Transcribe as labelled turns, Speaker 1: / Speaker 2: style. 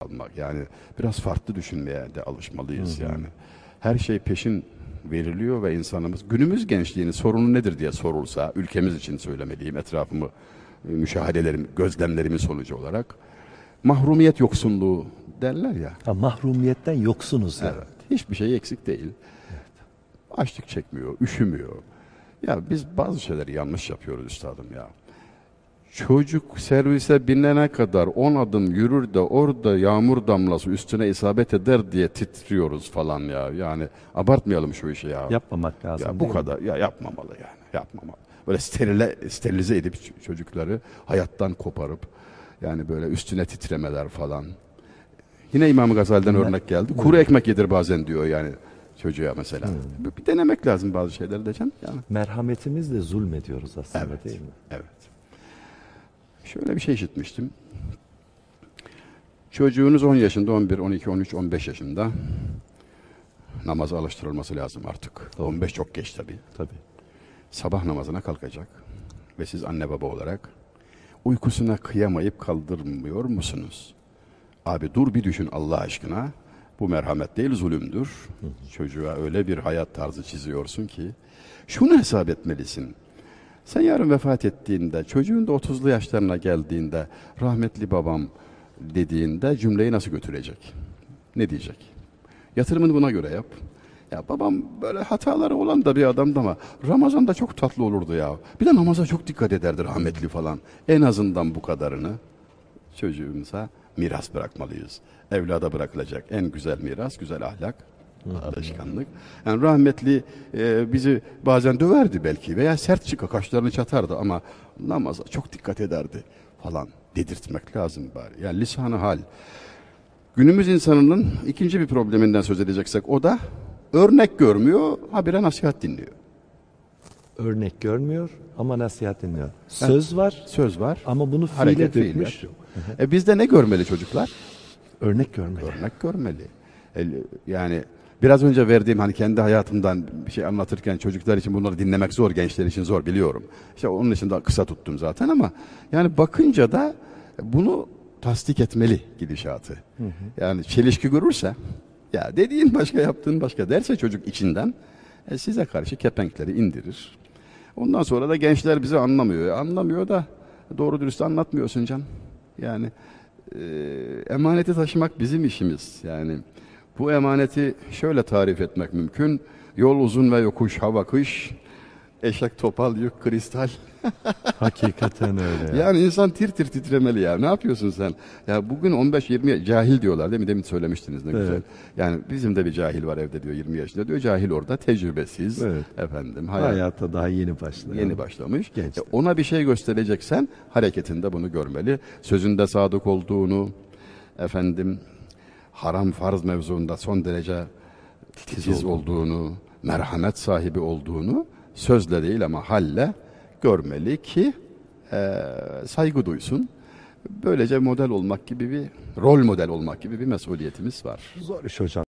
Speaker 1: almak. Yani biraz farklı düşünmeye de alışmalıyız yani. Her şey peşin veriliyor ve insanımız günümüz gençliğinin sorunu nedir diye sorulsa ülkemiz için söylemeliyim etrafımı e, müşahedelerim, gözlemlerimin sonucu olarak mahrumiyet yoksunluğu derler ya.
Speaker 2: Ha, mahrumiyetten yoksunuz yani.
Speaker 1: Evet. Hiçbir şey eksik değil. Açlık çekmiyor, üşümüyor. Ya biz bazı şeyleri yanlış yapıyoruz üstadım ya. Çocuk servise binene kadar 10 adım yürür de orada yağmur damlası üstüne isabet eder diye titriyoruz falan ya. Yani abartmayalım şu işi ya.
Speaker 2: Yapmamak lazım.
Speaker 1: Ya bu
Speaker 2: mi?
Speaker 1: kadar ya yapmamalı yani. Yapmamalı. Böyle sterile, sterilize edip çocukları hayattan koparıp yani böyle üstüne titremeler falan. Yine İmam Gazali'den örnek geldi. Kuru ekmek yedir bazen diyor yani çocuğa mesela. Bir, bir denemek lazım bazı şeyleri de canım. Yani.
Speaker 2: Merhametimizle zulmediyoruz aslında
Speaker 1: Evet.
Speaker 2: değil mi?
Speaker 1: Evet. Şöyle bir şey işitmiştim. Çocuğunuz 10 yaşında, 11, 12, 13, 15 yaşında namaza alıştırılması lazım artık. 15 çok geç tabii.
Speaker 2: Tabii.
Speaker 1: Sabah namazına kalkacak ve siz anne baba olarak uykusuna kıyamayıp kaldırmıyor musunuz? Abi dur bir düşün Allah aşkına. Bu merhamet değil zulümdür. Çocuğa öyle bir hayat tarzı çiziyorsun ki şunu hesap etmelisin. Sen yarın vefat ettiğinde, çocuğun da 30'lu yaşlarına geldiğinde, rahmetli babam dediğinde cümleyi nasıl götürecek? Ne diyecek? Yatırımını buna göre yap. Ya babam böyle hataları olan da bir adamdı ama Ramazan'da çok tatlı olurdu ya. Bir de namaza çok dikkat ederdi rahmetli falan. En azından bu kadarını çocuğumuza miras bırakmalıyız. Evlada bırakılacak en güzel miras, güzel ahlak, alışkanlık. Yani rahmetli e, bizi bazen döverdi belki veya sert çıka kaşlarını çatardı ama namaza çok dikkat ederdi falan dedirtmek lazım bari. Yani lisanı hal. Günümüz insanının ikinci bir probleminden söz edeceksek o da örnek görmüyor, habire nasihat dinliyor.
Speaker 2: Örnek görmüyor ama nasihat dinliyor. Söz var
Speaker 1: Söz var,
Speaker 2: ama bunu fiile dökmüş.
Speaker 1: yok. E bizde ne görmeli çocuklar?
Speaker 2: Örnek görmeli.
Speaker 1: Örnek görmeli. E, Yani biraz önce verdiğim hani kendi hayatımdan bir şey anlatırken çocuklar için bunları dinlemek zor, gençler için zor biliyorum. İşte onun için de kısa tuttum zaten ama yani bakınca da bunu tasdik etmeli gidişatı. Yani çelişki görürse ya dediğin başka yaptığın başka derse çocuk içinden e, size karşı kepenkleri indirir. Ondan sonra da gençler bizi anlamıyor. E, Anlamıyor da doğru dürüst anlatmıyorsun can. Yani e, emaneti taşımak bizim işimiz. Yani bu emaneti şöyle tarif etmek mümkün. Yol uzun ve yokuş, hava kış, eşek topal, yük kristal.
Speaker 2: Hakikaten öyle. ya.
Speaker 1: Yani insan tir tir titremeli ya. Ne yapıyorsun sen? Ya bugün 15-20 cahil diyorlar değil mi? Demin söylemiştiniz ne
Speaker 2: Evet.
Speaker 1: güzel. Yani bizim de bir cahil var evde diyor 20 yaşında diyor. Cahil orada tecrübesiz.
Speaker 2: Evet.
Speaker 1: Efendim hayat,
Speaker 2: Hayata daha yeni başlayan.
Speaker 1: yeni başlamış.
Speaker 2: Genç
Speaker 1: E, ona bir şey göstereceksen hareketinde bunu görmeli. Sözünde sadık olduğunu, efendim haram farz mevzuunda son derece titiz olduğunu, merhamet sahibi olduğunu sözle değil ama halle görmeli ki e, saygı duysun. Böylece model olmak gibi bir rol model olmak gibi bir mesuliyetimiz var.
Speaker 2: Zor iş hocam.